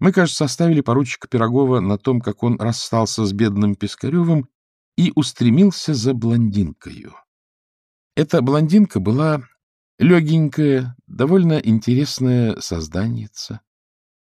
Мы, кажется, оставили поручика Пирогова на том, как он расстался с бедным Пискаревым и устремился за блондинкою. Эта блондинка была легенькая, довольно интересная созданица.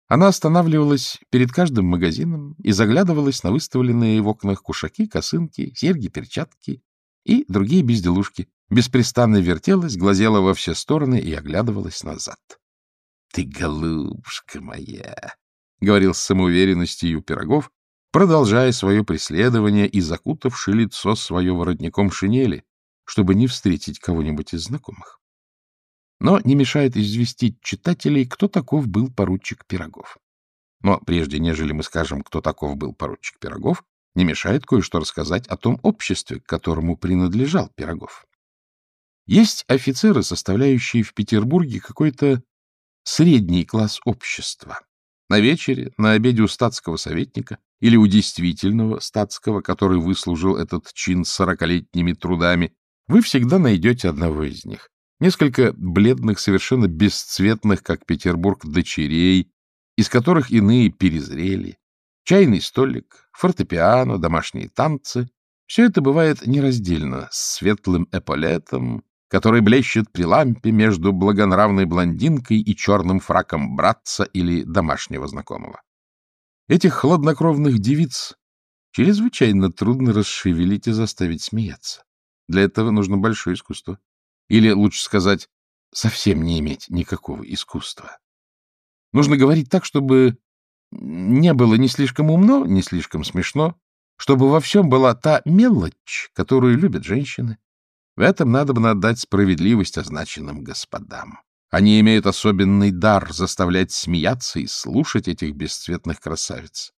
Она останавливалась перед каждым магазином и заглядывалась на выставленные в окнах кушаки, косынки, серьги, перчатки и другие безделушки, беспрестанно вертелась, глазела во все стороны и оглядывалась назад. — Ты, голубушка моя! — говорил с самоуверенностью Пирогов, продолжая свое преследование и закутавши лицо свое воротником шинели, чтобы не встретить кого-нибудь из знакомых. Но не мешает известить читателей, кто таков был поручик Пирогов. Но прежде, нежели мы скажем, кто таков был поручик Пирогов, не мешает кое-что рассказать о том обществе, к которому принадлежал Пирогов. Есть офицеры, составляющие в Петербурге какой-то средний класс общества. На вечере, на обеде у статского советника или у действительного статского, который выслужил этот чин сорокалетними трудами, вы всегда найдете одного из них. Несколько бледных, совершенно бесцветных, как Петербург, дочерей, из которых иные перезрели, чайный столик, фортепиано, домашние танцы — все это бывает нераздельно, с светлым эполетом, который блещет при лампе между благонравной блондинкой и черным фраком братца или домашнего знакомого. Этих хладнокровных девиц чрезвычайно трудно расшевелить и заставить смеяться. Для этого нужно большое искусство. Или, лучше сказать, совсем не иметь никакого искусства. Нужно говорить так, чтобы не было ни слишком умно, ни слишком смешно, чтобы во всем была та мелочь, которую любят женщины, в этом надо бы отдать справедливость означенным господам. Они имеют особенный дар заставлять смеяться и слушать этих бесцветных красавиц.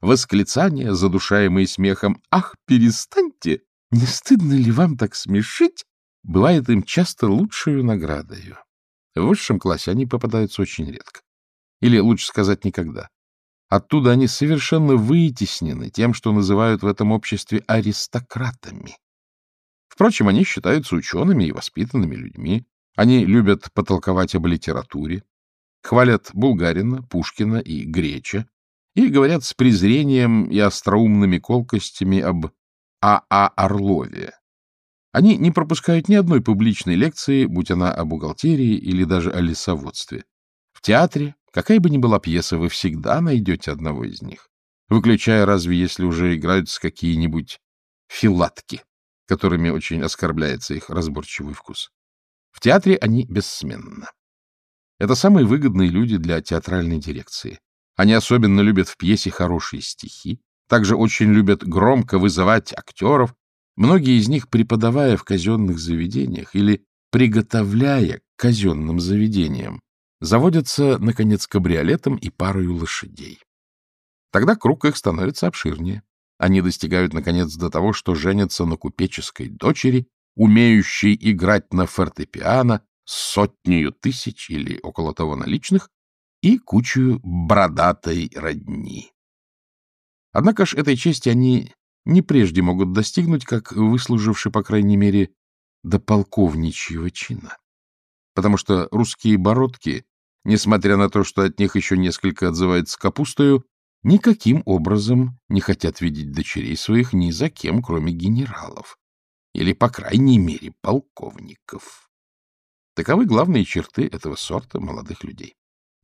Восклицания, задушаемые смехом «Ах, перестаньте! Не стыдно ли вам так смешить?» бывает им часто лучшую наградою. В высшем классе они попадаются очень редко. Или, лучше сказать, никогда. Оттуда они совершенно вытеснены тем, что называют в этом обществе аристократами. Впрочем, они считаются учеными и воспитанными людьми. Они любят потолковать об литературе, хвалят Булгарина, Пушкина и Греча и говорят с презрением и остроумными колкостями об А.А. А Орлове. Они не пропускают ни одной публичной лекции, будь она о бухгалтерии или даже о лесоводстве. В театре, какая бы ни была пьеса, вы всегда найдете одного из них, выключая разве если уже играются какие-нибудь филатки которыми очень оскорбляется их разборчивый вкус. В театре они бессменны. Это самые выгодные люди для театральной дирекции. Они особенно любят в пьесе хорошие стихи, также очень любят громко вызывать актеров, многие из них преподавая в казенных заведениях или приготовляя к казенным заведениям, заводятся, наконец, кабриолетом и парою лошадей. Тогда круг их становится обширнее. Они достигают, наконец, до того, что женятся на купеческой дочери, умеющей играть на фортепиано с сотнею тысяч или около того наличных и кучу бродатой родни. Однако ж этой чести они не прежде могут достигнуть, как выслуживши, по крайней мере, до полковничьего чина. Потому что русские бородки, несмотря на то, что от них еще несколько отзывается капустою, никаким образом не хотят видеть дочерей своих ни за кем, кроме генералов, или, по крайней мере, полковников. Таковы главные черты этого сорта молодых людей.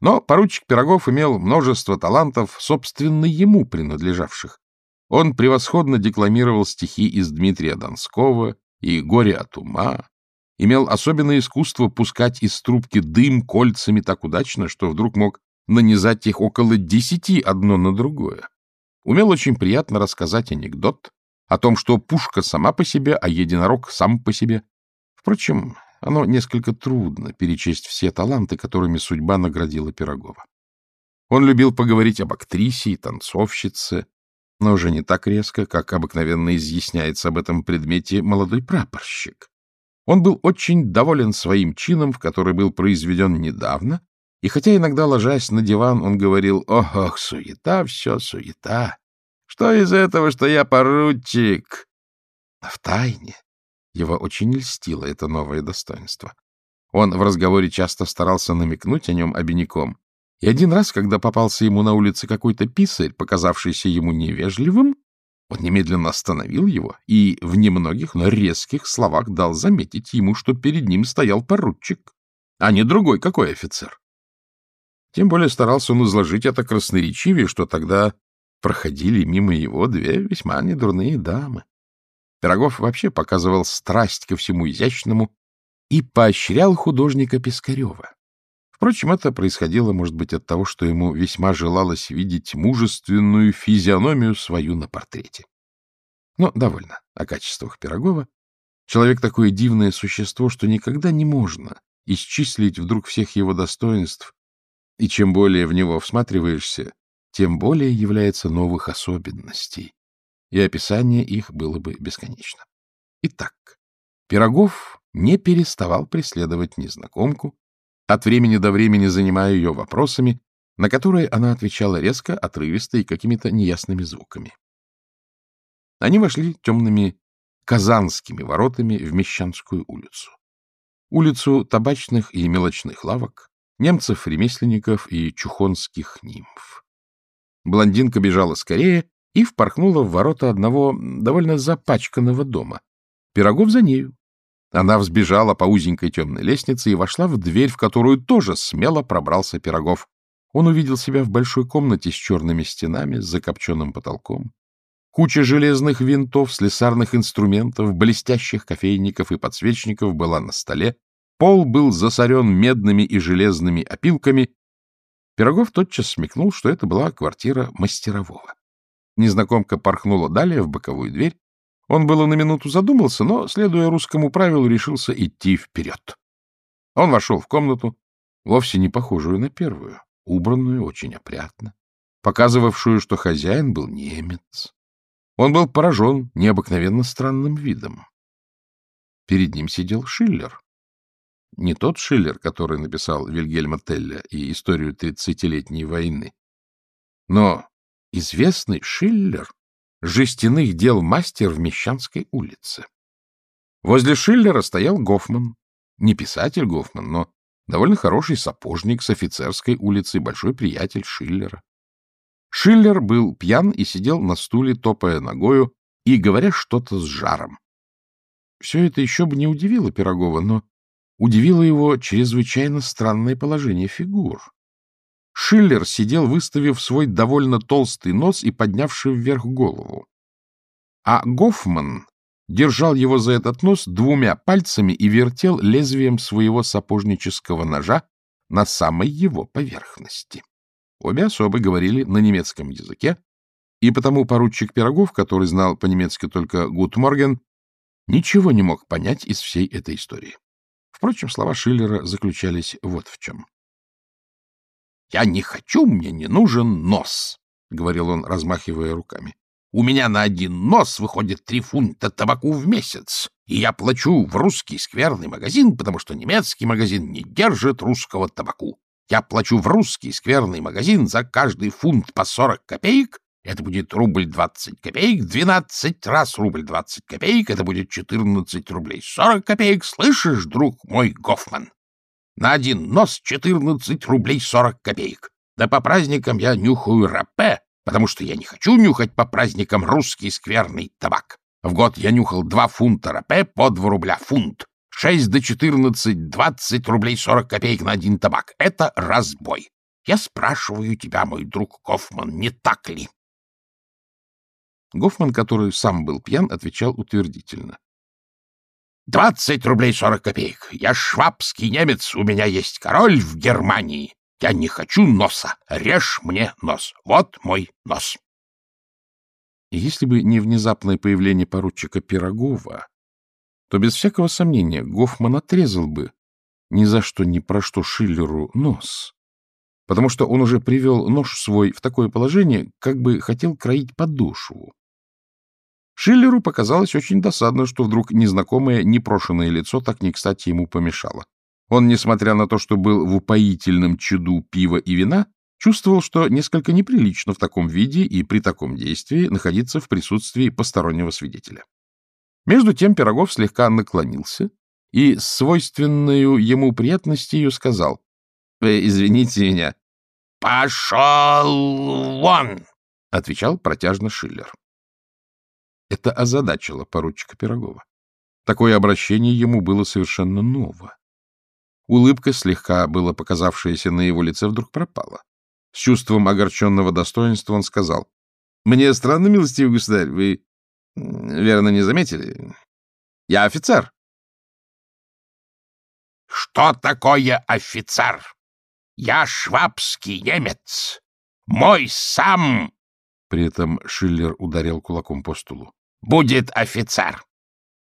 Но поручик Пирогов имел множество талантов, собственно, ему принадлежавших. Он превосходно декламировал стихи из Дмитрия Донского и «Горе от ума», имел особенное искусство пускать из трубки дым кольцами так удачно, что вдруг мог нанизать их около десяти одно на другое. Умел очень приятно рассказать анекдот о том, что пушка сама по себе, а единорог сам по себе. Впрочем, оно несколько трудно перечесть все таланты, которыми судьба наградила Пирогова. Он любил поговорить об актрисе и танцовщице, но уже не так резко, как обыкновенно изъясняется об этом предмете молодой прапорщик. Он был очень доволен своим чином, в который был произведен недавно, и хотя иногда, ложась на диван, он говорил, «Ох, ох, суета, все суета! Что из этого, что я поручик?» В тайне его очень льстило это новое достоинство. Он в разговоре часто старался намекнуть о нем обиняком. И один раз, когда попался ему на улице какой-то писарь, показавшийся ему невежливым, он немедленно остановил его и в немногих, но резких словах дал заметить ему, что перед ним стоял поручик, а не другой какой офицер. Тем более старался он изложить это красноречивее, что тогда проходили мимо его две весьма недурные дамы. Пирогов вообще показывал страсть ко всему изящному и поощрял художника Пискарева. Впрочем, это происходило, может быть, от того, что ему весьма желалось видеть мужественную физиономию свою на портрете. Но довольно о качествах Пирогова. Человек такое дивное существо, что никогда не можно исчислить вдруг всех его достоинств, и чем более в него всматриваешься, тем более является новых особенностей, и описание их было бы бесконечно. Итак, Пирогов не переставал преследовать незнакомку, от времени до времени занимая ее вопросами, на которые она отвечала резко, отрывисто и какими-то неясными звуками. Они вошли темными казанскими воротами в Мещанскую улицу. Улицу табачных и мелочных лавок, немцев-ремесленников и чухонских нимф. Блондинка бежала скорее и впорхнула в ворота одного довольно запачканного дома. Пирогов за нею. Она взбежала по узенькой темной лестнице и вошла в дверь, в которую тоже смело пробрался Пирогов. Он увидел себя в большой комнате с черными стенами, с закопченным потолком. Куча железных винтов, слесарных инструментов, блестящих кофейников и подсвечников была на столе. Пол был засорен медными и железными опилками. Пирогов тотчас смекнул, что это была квартира мастерового. Незнакомка порхнула далее в боковую дверь, он было на минуту задумался, но, следуя русскому правилу, решился идти вперед. Он вошел в комнату, вовсе не похожую на первую, убранную очень опрятно, показывавшую, что хозяин был немец. Он был поражен необыкновенно странным видом. Перед ним сидел Шиллер. Не тот Шиллер, который написал Вильгельма Телля и историю тридцатилетней войны, но известный Шиллер, жестяных дел мастер в Мещанской улице. Возле Шиллера стоял Гофман. Не писатель Гофман, но довольно хороший сапожник с офицерской улицы, большой приятель Шиллера. Шиллер был пьян и сидел на стуле, топая ногою и говоря что-то с жаром. Все это еще бы не удивило Пирогова, но удивило его чрезвычайно странное положение фигур. Шиллер сидел, выставив свой довольно толстый нос и поднявший вверх голову. А Гофман держал его за этот нос двумя пальцами и вертел лезвием своего сапожнического ножа на самой его поверхности. Обе особы говорили на немецком языке, и потому поручик Пирогов, который знал по-немецки только «Гуд Морген», ничего не мог понять из всей этой истории. Впрочем, слова Шиллера заключались вот в чем. Я не хочу, мне не нужен нос, — говорил он, размахивая руками. У меня на один нос выходит три фунта табаку в месяц, и я плачу в русский скверный магазин, потому что немецкий магазин не держит русского табаку. Я плачу в русский скверный магазин за каждый фунт по сорок копеек, это будет рубль двадцать копеек, двенадцать раз рубль двадцать копеек, это будет четырнадцать рублей сорок копеек. Слышишь, друг мой Гофман? На один нос 14 рублей 40 копеек. Да по праздникам я нюхаю рапе, потому что я не хочу нюхать по праздникам русский скверный табак. В год я нюхал 2 фунта рапе по 2 рубля фунт. 6 до 14, 20 рублей 40 копеек на один табак. Это разбой. Я спрашиваю тебя, мой друг Гофман, не так ли? Гофман, который сам был пьян, отвечал утвердительно. Двадцать рублей сорок копеек. Я швабский немец, у меня есть король в Германии. Я не хочу носа. Режь мне нос. Вот мой нос. Если бы не внезапное появление поручика Пирогова, то без всякого сомнения Гофман отрезал бы ни за что ни про что Шиллеру нос, потому что он уже привел нож свой в такое положение, как бы хотел кроить подошву. Шиллеру показалось очень досадно, что вдруг незнакомое, непрошенное лицо так не кстати ему помешало. Он, несмотря на то, что был в упоительном чуду пива и вина, чувствовал, что несколько неприлично в таком виде и при таком действии находиться в присутствии постороннего свидетеля. Между тем Пирогов слегка наклонился и с свойственной ему приятностью сказал, «Вы извините меня, пошел вон! — отвечал протяжно Шиллер. Это озадачило поручика Пирогова. Такое обращение ему было совершенно ново. Улыбка, слегка было показавшаяся на его лице, вдруг пропала. С чувством огорченного достоинства он сказал, — Мне странно, милостивый государь, вы, верно, не заметили? Я офицер. — Что такое офицер? Я швабский немец. Мой сам... При этом Шиллер ударил кулаком по стулу. — Будет офицер.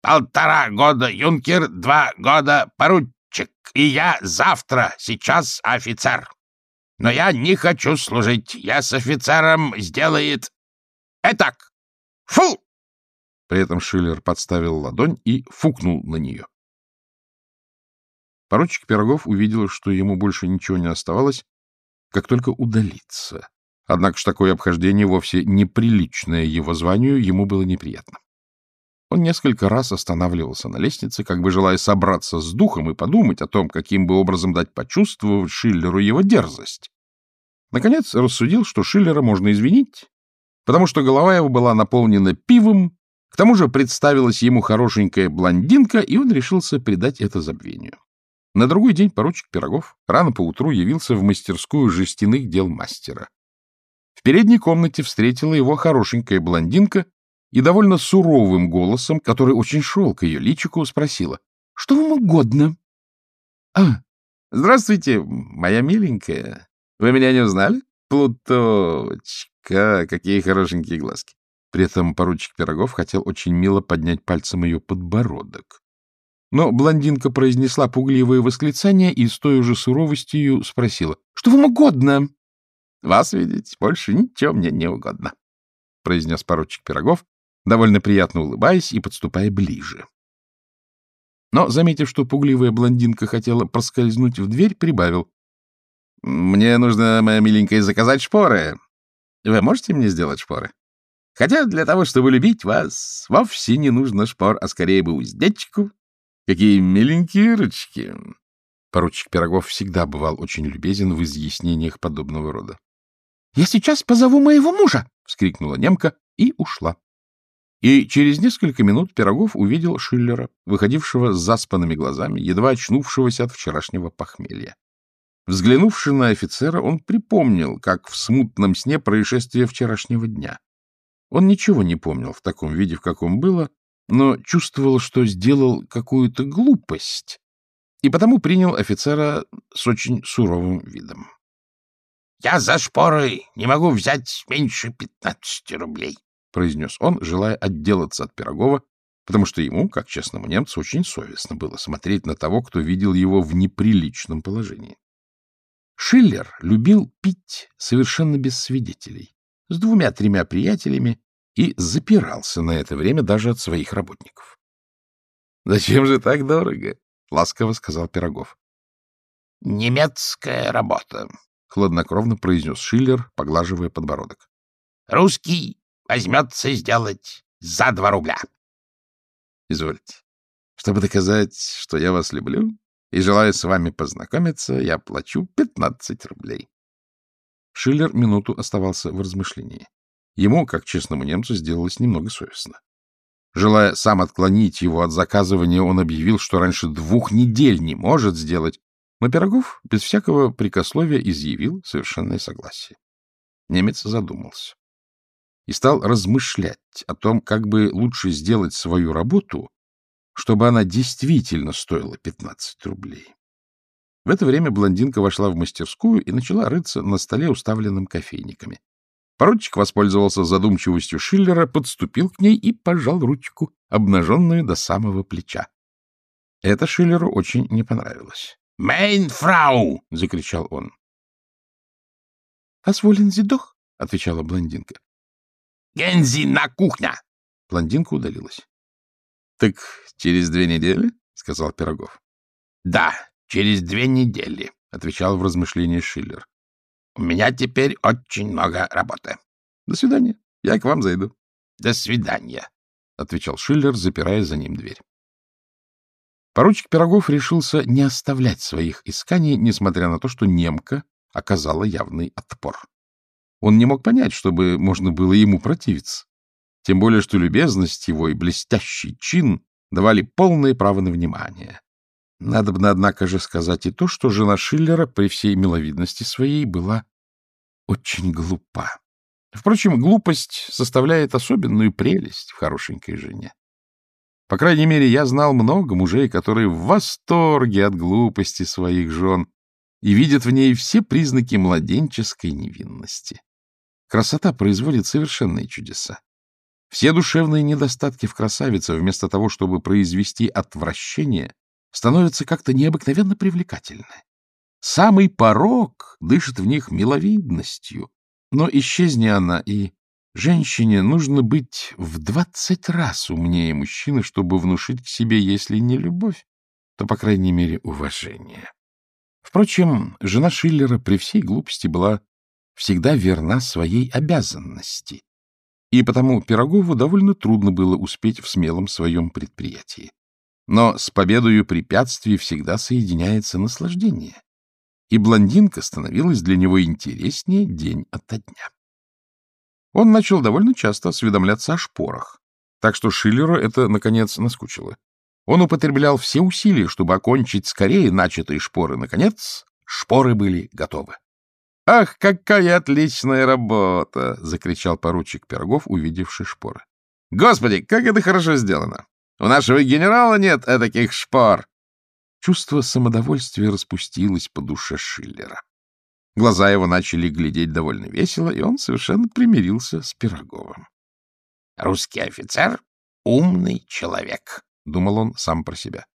Полтора года юнкер, два года поручик, и я завтра, сейчас офицер. Но я не хочу служить, я с офицером сделает... Этак! Фу! При этом Шиллер подставил ладонь и фукнул на нее. Поручик Пирогов увидел, что ему больше ничего не оставалось, как только удалиться. Однако ж такое обхождение, вовсе неприличное его званию, ему было неприятно. Он несколько раз останавливался на лестнице, как бы желая собраться с духом и подумать о том, каким бы образом дать почувствовать Шиллеру его дерзость. Наконец рассудил, что Шиллера можно извинить, потому что голова его была наполнена пивом, к тому же представилась ему хорошенькая блондинка, и он решился придать это забвению. На другой день поручик Пирогов рано поутру явился в мастерскую жестяных дел мастера. В передней комнате встретила его хорошенькая блондинка и довольно суровым голосом, который очень шел к ее личику, спросила, «Что вам угодно?» «А, здравствуйте, моя миленькая. Вы меня не узнали? Плуточка, какие хорошенькие глазки!» При этом поручик Пирогов хотел очень мило поднять пальцем ее подбородок. Но блондинка произнесла пугливое восклицание и с той же суровостью спросила, «Что вам угодно?» «Вас видеть больше ничего мне не угодно», — произнес поручик Пирогов, довольно приятно улыбаясь и подступая ближе. Но, заметив, что пугливая блондинка хотела проскользнуть в дверь, прибавил. — Мне нужно, моя миленькая, заказать шпоры. Вы можете мне сделать шпоры? Хотя для того, чтобы любить вас, вовсе не нужно шпор, а скорее бы уздечку. Какие миленькие ручки. Поручик Пирогов всегда бывал очень любезен в изъяснениях подобного рода. — Я сейчас позову моего мужа! — вскрикнула немка и ушла. И через несколько минут Пирогов увидел Шиллера, выходившего с заспанными глазами, едва очнувшегося от вчерашнего похмелья. Взглянувши на офицера, он припомнил, как в смутном сне происшествие вчерашнего дня. Он ничего не помнил в таком виде, в каком было, но чувствовал, что сделал какую-то глупость, и потому принял офицера с очень суровым видом. — Я за шпоры не могу взять меньше пятнадцати рублей, — произнес он, желая отделаться от Пирогова, потому что ему, как честному немцу, очень совестно было смотреть на того, кто видел его в неприличном положении. Шиллер любил пить совершенно без свидетелей, с двумя-тремя приятелями, и запирался на это время даже от своих работников. — Зачем же так дорого? — ласково сказал Пирогов. — Немецкая работа, — хладнокровно произнес Шиллер, поглаживая подбородок. — Русский возьмется сделать за два рубля. — Извольте. Чтобы доказать, что я вас люблю и желаю с вами познакомиться, я плачу пятнадцать рублей. Шиллер минуту оставался в размышлении. Ему, как честному немцу, сделалось немного совестно. Желая сам отклонить его от заказывания, он объявил, что раньше двух недель не может сделать, но Пирогов без всякого прикословия изъявил совершенное согласие. Немец задумался и стал размышлять о том, как бы лучше сделать свою работу, чтобы она действительно стоила 15 рублей. В это время блондинка вошла в мастерскую и начала рыться на столе, уставленном кофейниками. Поручик воспользовался задумчивостью Шиллера, подступил к ней и пожал ручку, обнаженную до самого плеча. Это Шиллеру очень не понравилось. «Мейнфрау!» — закричал он. «Позволен зидох?» — отвечала блондинка. Гензи на кухня. Блондинка удалилась. — Так через две недели? — сказал Пирогов. — Да, через две недели, — отвечал в размышлении Шиллер. — У меня теперь очень много работы. — До свидания. Я к вам зайду. — До свидания, — отвечал Шиллер, запирая за ним дверь. Поручик Пирогов решился не оставлять своих исканий, несмотря на то, что немка оказала явный отпор. Он не мог понять, чтобы можно было ему противиться. Тем более, что любезность его и блестящий чин давали полное право на внимание. Надо бы, однако же, сказать и то, что жена Шиллера при всей миловидности своей была очень глупа. Впрочем, глупость составляет особенную прелесть в хорошенькой жене. По крайней мере, я знал много мужей, которые в восторге от глупости своих жен и видят в ней все признаки младенческой невинности. Красота производит совершенные чудеса. Все душевные недостатки в красавице, вместо того, чтобы произвести отвращение, становятся как-то необыкновенно привлекательны. Самый порог дышит в них миловидностью, но исчезни она, и женщине нужно быть в двадцать раз умнее мужчины, чтобы внушить к себе, если не любовь, то, по крайней мере, уважение. Впрочем, жена Шиллера при всей глупости была всегда верна своей обязанности, и потому Пирогову довольно трудно было успеть в смелом своем предприятии. Но с победою препятствий всегда соединяется наслаждение, и блондинка становилась для него интереснее день ото дня. Он начал довольно часто осведомляться о шпорах, так что Шиллеру это, наконец, наскучило. Он употреблял все усилия, чтобы окончить скорее начатые шпоры. Наконец, шпоры были готовы. «Ах, какая отличная работа!» — закричал поручик Пирогов, увидевший шпоры. «Господи, как это хорошо сделано! У нашего генерала нет таких шпор!» Чувство самодовольствия распустилось по душе Шиллера. Глаза его начали глядеть довольно весело, и он совершенно примирился с Пироговым. — Русский офицер — умный человек, — думал он сам про себя.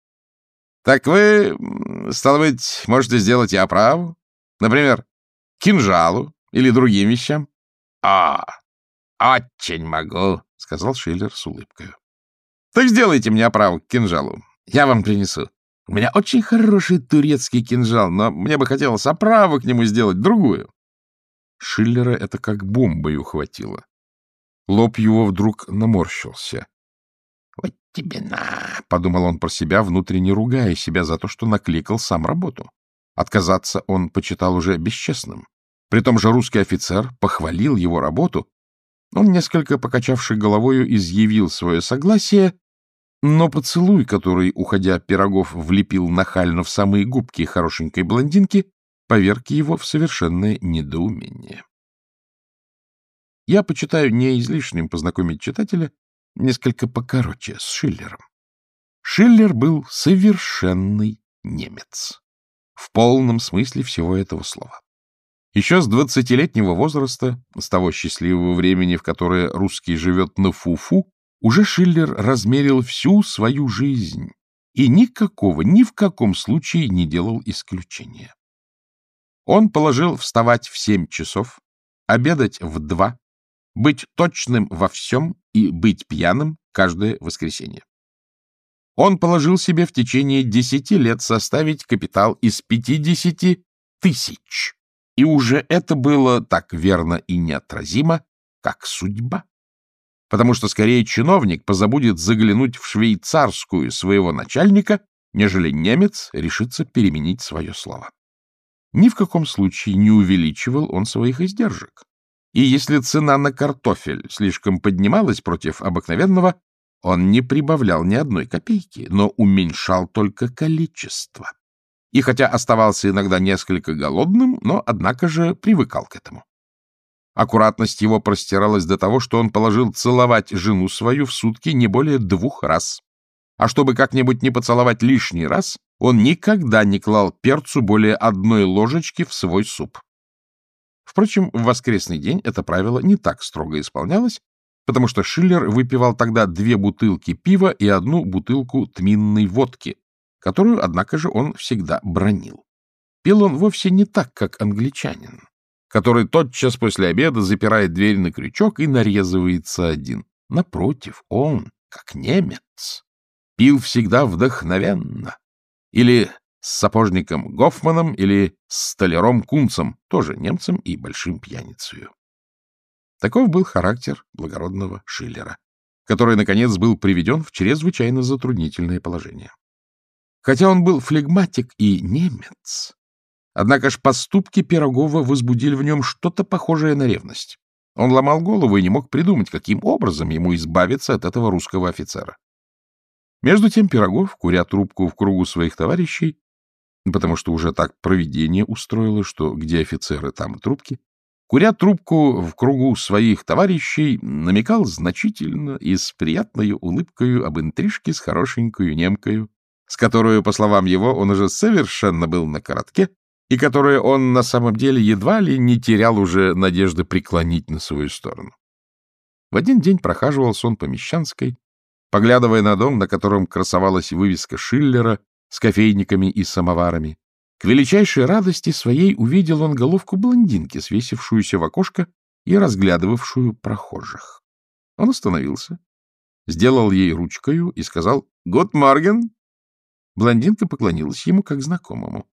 — Так вы, стало быть, можете сделать и оправу? Например, кинжалу или другим вещам? — А, очень могу, — сказал Шиллер с улыбкой. — Так сделайте мне оправу к кинжалу. Я вам принесу. У меня очень хороший турецкий кинжал, но мне бы хотелось оправу к нему сделать, другую. Шиллера это как бомбой ухватило. Лоб его вдруг наморщился. — Вот тебе на! — подумал он про себя, внутренне ругая себя за то, что накликал сам работу. Отказаться он почитал уже бесчестным. При том же русский офицер похвалил его работу. Он, несколько покачавший головою, изъявил свое согласие, но поцелуй, который, уходя, Пирогов влепил нахально в самые губки хорошенькой блондинки, поверг его в совершенное недоумение. Я почитаю не излишним познакомить читателя несколько покороче с Шиллером. Шиллер был совершенный немец в полном смысле всего этого слова. Еще с двадцатилетнего возраста, с того счастливого времени, в которое русский живет на фуфу, уже Шиллер размерил всю свою жизнь и никакого, ни в каком случае не делал исключения. Он положил вставать в семь часов, обедать в два, быть точным во всем и быть пьяным каждое воскресенье. Он положил себе в течение десяти лет составить капитал из пятидесяти тысяч. И уже это было так верно и неотразимо, как судьба. Потому что скорее чиновник позабудет заглянуть в швейцарскую своего начальника, нежели немец решится переменить свое слово. Ни в каком случае не увеличивал он своих издержек. И если цена на картофель слишком поднималась против обыкновенного, он не прибавлял ни одной копейки, но уменьшал только количество. И хотя оставался иногда несколько голодным, но, однако же, привыкал к этому. Аккуратность его простиралась до того, что он положил целовать жену свою в сутки не более двух раз. А чтобы как-нибудь не поцеловать лишний раз, он никогда не клал перцу более одной ложечки в свой суп. Впрочем, в воскресный день это правило не так строго исполнялось, потому что Шиллер выпивал тогда две бутылки пива и одну бутылку тминной водки, которую, однако же, он всегда бронил. Пил он вовсе не так, как англичанин, который тотчас после обеда запирает дверь на крючок и нарезывается один. Напротив, он, как немец, пил всегда вдохновенно. Или с сапожником Гофманом, или с столяром Кунцем, тоже немцем и большим пьяницею. Таков был характер благородного Шиллера, который, наконец, был приведен в чрезвычайно затруднительное положение. Хотя он был флегматик и немец, Однако ж поступки Пирогова возбудили в нем что-то похожее на ревность. Он ломал голову и не мог придумать, каким образом ему избавиться от этого русского офицера. Между тем Пирогов, куря трубку в кругу своих товарищей, потому что уже так проведение устроило, что где офицеры, там и трубки, куря трубку в кругу своих товарищей, намекал значительно и с приятной улыбкою об интрижке с хорошенькою немкою, с которой, по словам его, он уже совершенно был на коротке, и которую он на самом деле едва ли не терял уже надежды преклонить на свою сторону. В один день прохаживался он по Мещанской, поглядывая на дом, на котором красовалась вывеска Шиллера с кофейниками и самоварами. К величайшей радости своей увидел он головку блондинки, свесившуюся в окошко и разглядывавшую прохожих. Он остановился, сделал ей ручкою и сказал «Гуд Морген!». Блондинка поклонилась ему как знакомому. —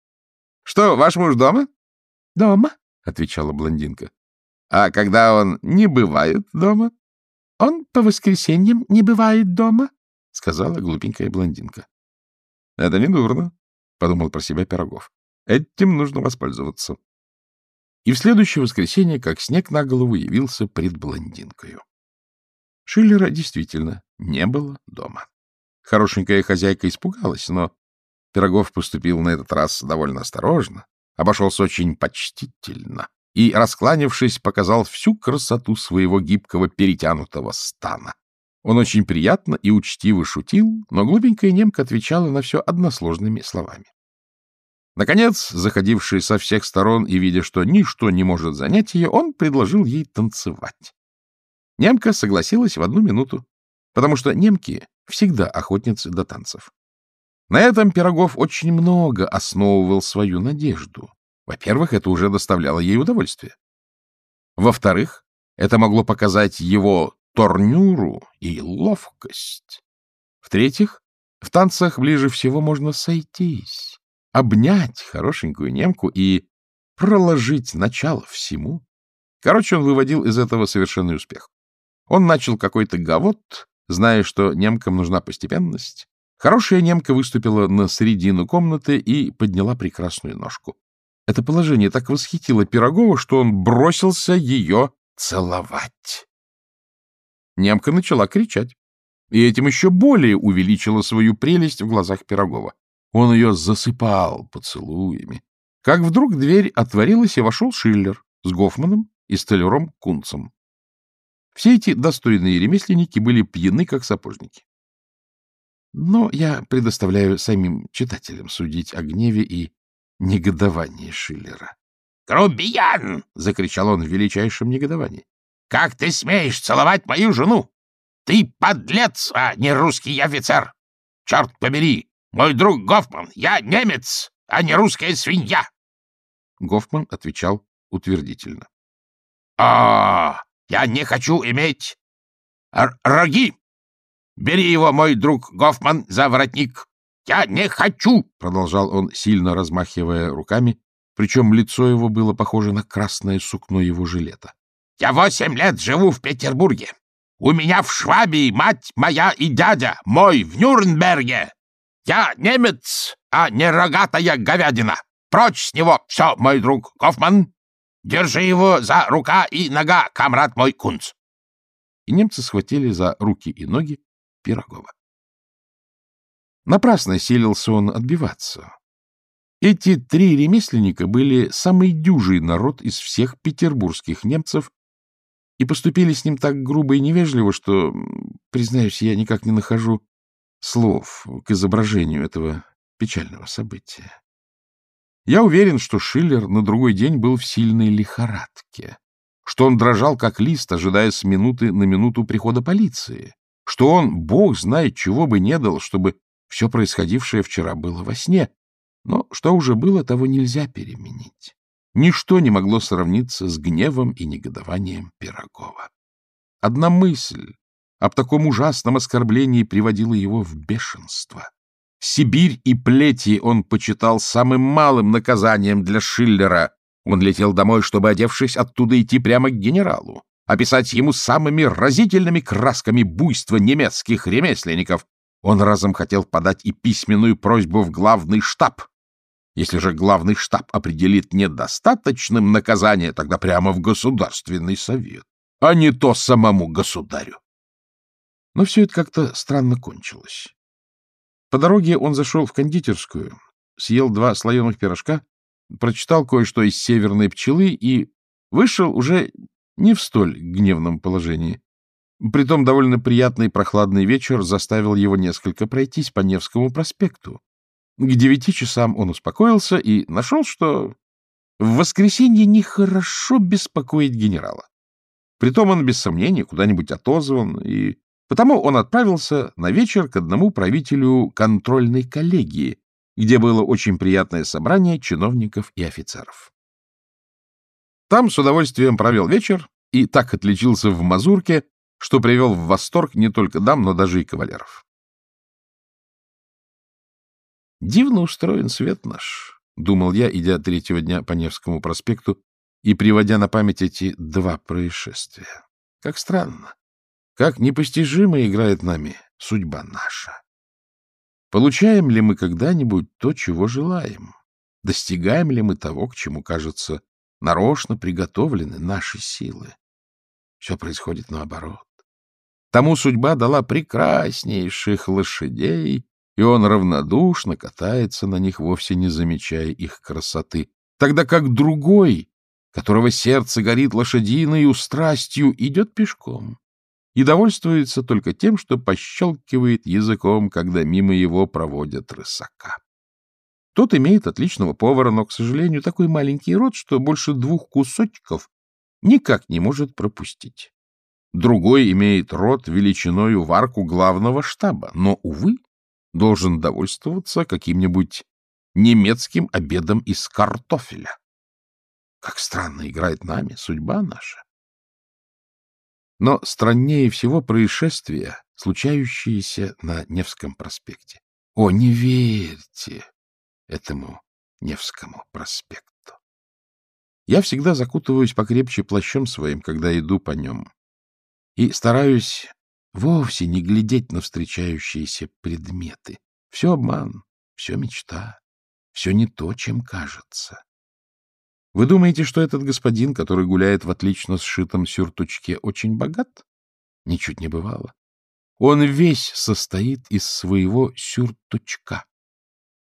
Что, ваш муж дома? — Дома, — отвечала блондинка. — А когда он не бывает дома? — Он по воскресеньям не бывает дома, — сказала глупенькая блондинка. — Это не дурно, — подумал про себя Пирогов. — Этим нужно воспользоваться. И в следующее воскресенье, как снег на голову, явился пред блондинкою. Шиллера действительно не было дома. Хорошенькая хозяйка испугалась, но Пирогов поступил на этот раз довольно осторожно, обошелся очень почтительно и, раскланившись, показал всю красоту своего гибкого перетянутого стана. Он очень приятно и учтиво шутил, но глупенькая немка отвечала на все односложными словами. Наконец, заходивший со всех сторон и видя, что ничто не может занять ее, он предложил ей танцевать. Немка согласилась в одну минуту, потому что немки всегда охотницы до танцев. На этом Пирогов очень много основывал свою надежду. Во-первых, это уже доставляло ей удовольствие. Во-вторых, это могло показать его торнюру и ловкость. В-третьих, в танцах ближе всего можно сойтись, обнять хорошенькую немку и проложить начало всему. Короче, он выводил из этого совершенный успех. Он начал какой-то гавот, зная, что немкам нужна постепенность, Хорошая немка выступила на середину комнаты и подняла прекрасную ножку. Это положение так восхитило Пирогова, что он бросился ее целовать. Немка начала кричать, и этим еще более увеличила свою прелесть в глазах Пирогова. Он ее засыпал поцелуями. Как вдруг дверь отворилась, и вошел Шиллер с Гофманом и столяром Кунцем. Все эти достойные ремесленники были пьяны, как сапожники. Но я предоставляю самим читателям судить о гневе и негодовании Шиллера. «Грубиян!» — закричал он в величайшем негодовании. «Как ты смеешь целовать мою жену? Ты подлец, а не русский офицер! Черт побери! Мой друг Гофман, я немец, а не русская свинья!» Гофман отвечал утвердительно. «О, я не хочу иметь роги Бери его, мой друг Гофман, за воротник. Я не хочу, — продолжал он, сильно размахивая руками, причем лицо его было похоже на красное сукно его жилета. Я восемь лет живу в Петербурге. У меня в Швабии мать моя и дядя, мой в Нюрнберге. Я немец, а не рогатая говядина. Прочь с него все, мой друг Гофман. Держи его за рука и нога, комрад мой Кунц. И немцы схватили за руки и ноги Пирогова. Напрасно силился он отбиваться. Эти три ремесленника были самый дюжий народ из всех петербургских немцев и поступили с ним так грубо и невежливо, что, признаюсь, я никак не нахожу слов к изображению этого печального события. Я уверен, что Шиллер на другой день был в сильной лихорадке, что он дрожал как лист, ожидая с минуты на минуту прихода полиции, что он, бог знает, чего бы не дал, чтобы все происходившее вчера было во сне. Но что уже было, того нельзя переменить. Ничто не могло сравниться с гневом и негодованием Пирогова. Одна мысль об таком ужасном оскорблении приводила его в бешенство. Сибирь и плети он почитал самым малым наказанием для Шиллера. Он летел домой, чтобы, одевшись оттуда, идти прямо к генералу описать ему самыми разительными красками буйства немецких ремесленников. Он разом хотел подать и письменную просьбу в главный штаб. Если же главный штаб определит недостаточным наказание, тогда прямо в Государственный совет, а не то самому государю. Но все это как-то странно кончилось. По дороге он зашел в кондитерскую, съел два слоеных пирожка, прочитал кое-что из «Северной пчелы» и вышел уже не в столь гневном положении. Притом довольно приятный прохладный вечер заставил его несколько пройтись по Невскому проспекту. К девяти часам он успокоился и нашел, что в воскресенье нехорошо беспокоить генерала. Притом он, без сомнения, куда-нибудь отозван, и потому он отправился на вечер к одному правителю контрольной коллегии, где было очень приятное собрание чиновников и офицеров. Там с удовольствием провел вечер и так отличился в мазурке, что привел в восторг не только дам, но даже и кавалеров. Дивно устроен свет наш, — думал я, идя третьего дня по Невскому проспекту и приводя на память эти два происшествия. Как странно, как непостижимо играет нами судьба наша. Получаем ли мы когда-нибудь то, чего желаем? Достигаем ли мы того, к чему, кажется, нарочно приготовлены наши силы? Все происходит наоборот. Тому судьба дала прекраснейших лошадей, и он равнодушно катается на них, вовсе не замечая их красоты, тогда как другой которого сердце горит лошадиной страстью, идет пешком и довольствуется только тем, что пощелкивает языком, когда мимо его проводят рысака. Тот имеет отличного повара, но, к сожалению, такой маленький рот, что больше двух кусочков никак не может пропустить. Другой имеет рот величиною в арку главного штаба, но, увы, должен довольствоваться каким-нибудь немецким обедом из картофеля. Как странно играет нами судьба наша. Но страннее всего происшествия, случающиеся на Невском проспекте. О, не верьте этому Невскому проспекту. Я всегда закутываюсь покрепче плащом своим, когда иду по нем, и стараюсь вовсе не глядеть на встречающиеся предметы. Все обман, все мечта, все не то, чем кажется. Вы думаете, что этот господин, который гуляет в отлично сшитом сюртучке, очень богат? Ничуть не бывало. Он весь состоит из своего сюртучка.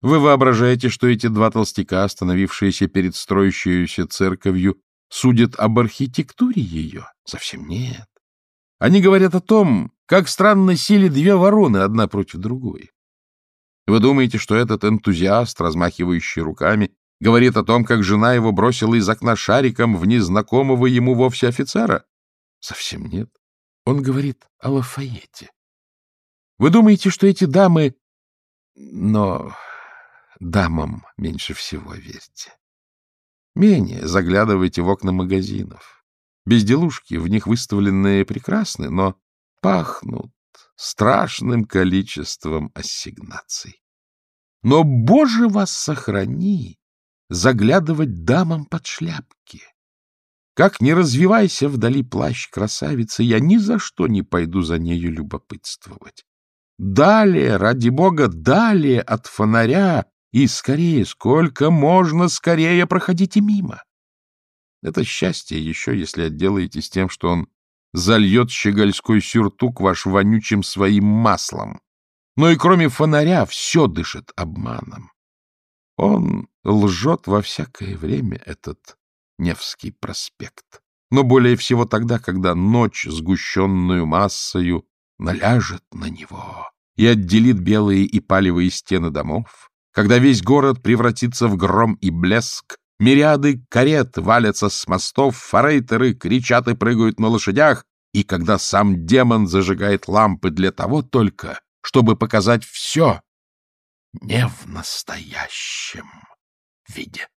Вы воображаете, что эти два толстяка, остановившиеся перед строящейся церковью, судят об архитектуре ее? Совсем нет. Они говорят о том, как странно сели две вороны одна против другой. Вы думаете, что этот энтузиаст, размахивающий руками, Говорит о том, как жена его бросила из окна шариком в незнакомого ему вовсе офицера? Совсем нет. Он говорит о Лафayette. Вы думаете, что эти дамы... Но дамам меньше всего верьте. Менее заглядывайте в окна магазинов. Безделушки, в них выставленные прекрасны, но пахнут страшным количеством ассигнаций. Но, Боже, вас сохрани! заглядывать дамам под шляпки. Как не развивайся вдали плащ красавицы, я ни за что не пойду за нею любопытствовать. Далее, ради бога, далее от фонаря, и скорее, сколько можно скорее проходите мимо. Это счастье еще, если отделаетесь тем, что он зальет щегольской сюртук ваш вонючим своим маслом. Но и кроме фонаря все дышит обманом. Он лжет во всякое время, этот Невский проспект. Но более всего тогда, когда ночь, сгущенную массою, наляжет на него и отделит белые и палевые стены домов, когда весь город превратится в гром и блеск, мириады карет валятся с мостов, форейтеры кричат и прыгают на лошадях, и когда сам демон зажигает лампы для того только, чтобы показать все, не в настоящем виде.